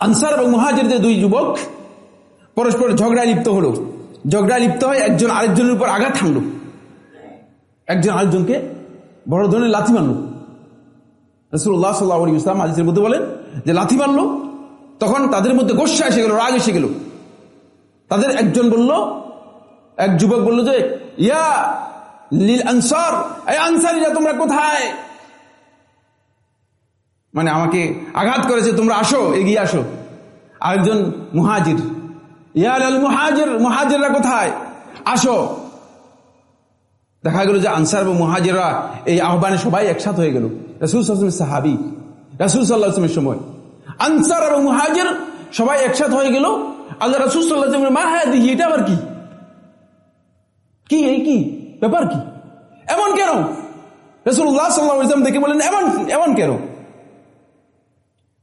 Answer এবং মহাজের যে দুই যুবক পরস্পর ঝগড়ায় লিপ্ত হলো। ঝগড়ায় লিপ্ত হয় একজন আরেকজনের উপর আঘাত হানল। একজন আরেকজনকে বড় ধরনের লাথি মারল। রসুল্লাহ সাল্লাহ ইসলাম আজিজের মধ্যে বলেন যে লাথি মারল, তখন তাদের মধ্যে গোসা এসে গেল, রাগ এসে গেল। তাদের একজন বলল, এক যুবক বলল যে, ইয়া লীল আনসার আনসারিরা তোমরা কোথায়? মানে আমাকে আঘাত করেছে, তোমরা আসো, এগিয়ে আসো। আরেকজন মুহাজির ইয়াল আল মুহাজির, মুহাজিররা কোথায়? আসো। দেখা গেল যে আনসার বা মুহাজিরা এই আহ্বানে সবাই একসাথ হয়ে গেল। রাসুল সাল্লামের সাহাবি, রাসুল সাল্লাহামের সময়। আনসার এবং মুহাজির সবাই একসাথ হয়ে গেল। আল্লাহ রাসুল সাল্লাহ মা হ্যাঁ দেখি এটা আবার কি? কি, এই কি? ব্যাপার কি? এমন কেন? রসুল্লাহ সাল্লাহ ইসলাম দেখে বলেন এমন এমন কেন?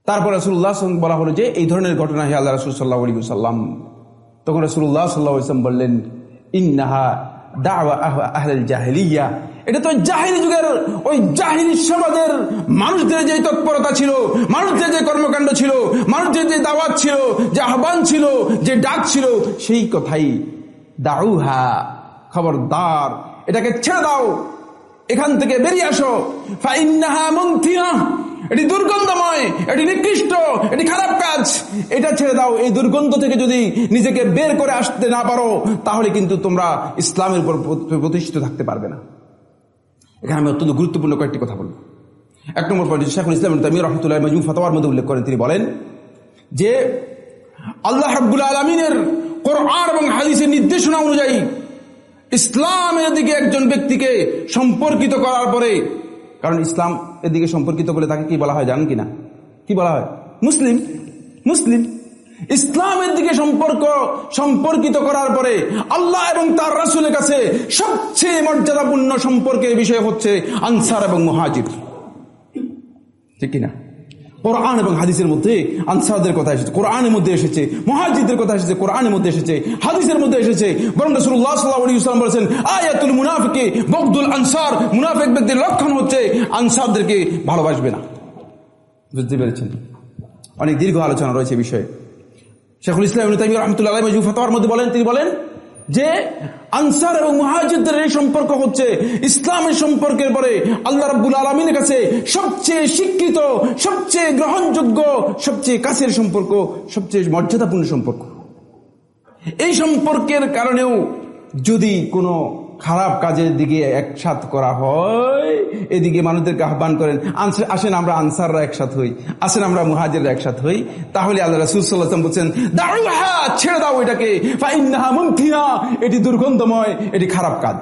তারপর রসুল্লাহ বলা হলো যে এই ধরনের ঘটনা হে আল্লাহ রসুল সাল্লাহ আলী সাল্লাম তখন রসুল্লাহ সাল্লাহ ইসলাম বললেন, ইন্নাহা দাওয়া এটা তো যুগের, ওই মানুষদের যে তৎপরতা ছিল যে কর্মকাণ্ড ছিল যে দাওয়াত ছিল ছিল, যে ডাক ছিল, সেই খবরদার, এটাকে ছেড়ে দাও, এখান থেকে বেরিয়ে আসো। ফাইন্নাহা মন্থিয়া এটি দুর্গন্ধময়, এটি নিকৃষ্ট, এটি খারাপ কাজ। এটা ছেড়ে দাও, এই দুর্গন্ধ থেকে যদি নিজেকে বের করে আসতে না পারো, তাহলে কিন্তু তোমরা ইসলামের উপর প্রতিষ্ঠিত থাকতে পারবে না। এখানে আমি অত্যন্ত গুরুত্বপূর্ণ কয়েকটি কথা বলব। এক নম্বর পয়েন্ট শেখুল ইসলাম তামির রহমতুল্লাহ মজুম ফতোয়ার মধ্যে উল্লেখ করেন। তিনি বলেন যে, আল্লাহ হাব্বুল আলমিনের কোরআন এবং হাদিসের নির্দেশনা অনুযায়ী ইসলামের দিকে একজন ব্যক্তিকে সম্পর্কিত করার পরে কারণ ইসলাম এদিকে সম্পর্কিত বলে তাকে কি বলা হয় জানেন কিনা? কি বলা হয়? মুসলিম মুসলিম। ইসলামের দিকে সম্পর্ক সম্পর্কিত করার পরে আল্লাহ এবং তার রাসুলের কাছে সবচেয়ে মর্যাদাপূর্ণ সম্পর্কের বিষয় হচ্ছে আনসার এবং মহাজির। ঠিক কিনা? কোরআন এবং হাদিসের মধ্যে আনসারদের কথা এসেছে, কোরআনের মধ্যে এসেছে মহাজিদের কথা এসেছে, কোরআনের মধ্যে এসেছে, হাদিসের মধ্যে এসেছে। বরং রসুল্লাহ সাল্লাহ বলেছেন, আয়াতুল মুনাফিকে বকদুল আনসার। মুনাফিক ব্যক্তির লক্ষণ হচ্ছে, আনসারদেরকে ভালোবাসবে না। বুঝতে পেরেছেন? অনেক দীর্ঘ আলোচনা রয়েছে বিষয়ে। শেখুল ইসলাম রহমতুল্লাহ ফতোয়ার মধ্যে বলেন, তিনি বলেন যে আনসার এবং মহাজিদদের এই সম্পর্ক হচ্ছে ইসলামের সম্পর্কের পরে আল্লাহ রাবুল আলমিনের কাছে সবচেয়ে শিক্ষিত সবচেয়ে গ্রহণযোগ্য, সবচেয়ে কাছের সম্পর্ক, সবচেয়ে মর্যাদাপূর্ণ সম্পর্ক। এই সম্পর্কের কারণেও যদি কোনো খারাপ কাজের দিকে একসাথ করা হয়, এদিকে মানুষদেরকে আহ্বান করেন আসেন আমরা আনসাররা একসাথ হই, আসেন আমরা মুহাজেররা একসাথ হই। তাহলে আল্লাহ রাসুল সাল্লাম বলছেন ছেড়ে দাও এটাকে। এটি দুর্গন্ধময়, এটি খারাপ কাজ।